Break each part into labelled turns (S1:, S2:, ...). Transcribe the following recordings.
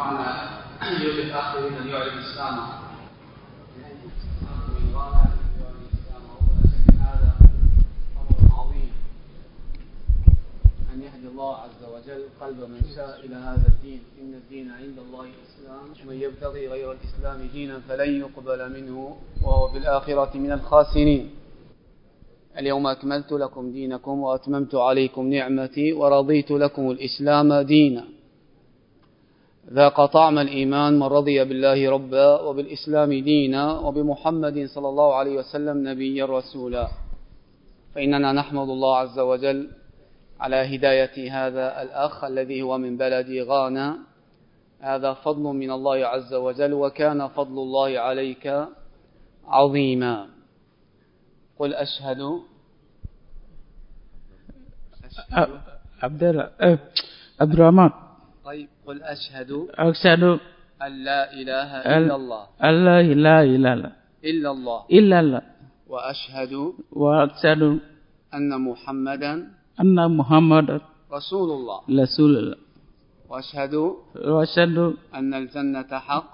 S1: معنا يوجد أخ يريد أن يعلن يهدي الله عز وجل قلب من شاء إلى هذا الدين. إن الدين عند الله الإسلام من يبتغي غير الإسلام دينا فلن يقبل منه وهو في الآخرة من الخاسرين. اليوم أكملت لكم دينكم وأتممت عليكم نعمتي ورضيت لكم الإسلام دينا. ذاق طعم الإيمان من رضي بالله ربا وبالإسلام دينا وبمحمد صلى الله عليه وسلم نبيا رسولا. فإننا نحمد الله عز وجل على هداية هذا الأخ الذي هو من بلد غانا. هذا فضل من الله عز وجل وكان فضل الله عليك عظيما. قل أشهد.
S2: عبد عبد الرحمن.
S1: طيب قل أشهد
S2: أشهد
S1: أن لا إله إلا الله.
S2: أن لا إله إلا الله.
S1: إلا الله.
S2: إلا الله.
S1: وأشهد
S2: وأشهد
S1: أن محمدا
S2: أن محمد
S1: رسول الله
S2: رسول الله
S1: وأشهد
S2: وأشهد
S1: أن الجنة حق.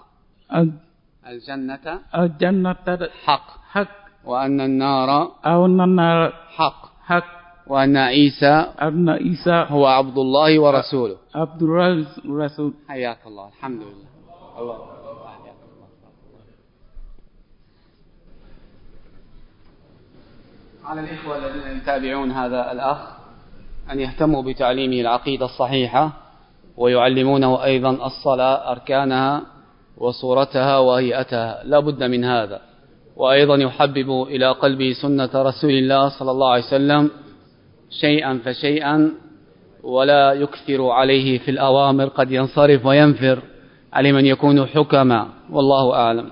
S1: الجنة
S2: الجنة
S1: حق.
S2: حق.
S1: وأن النار
S2: أو النار
S1: حق.
S2: حق.
S1: وأن عيسى
S2: أن عيسى
S1: هو عبد الله ورسوله.
S2: عبد الرسول.
S1: حياك الله. الحمد لله. الله. الله. على الإخوة الذين يتابعون هذا الأخ أن يهتموا بتعليمه العقيدة الصحيحة ويعلمونه أيضا الصلاة أركانها وصورتها وهيئتها. لا بد من هذا. وأيضا يحبب إلى قلبه سنة رسول الله صلى الله عليه وسلم شيئا فشيئا ولا يكثر عليه في الأوامر قد ينصرف وينفر على من يكون حكما والله أعلم.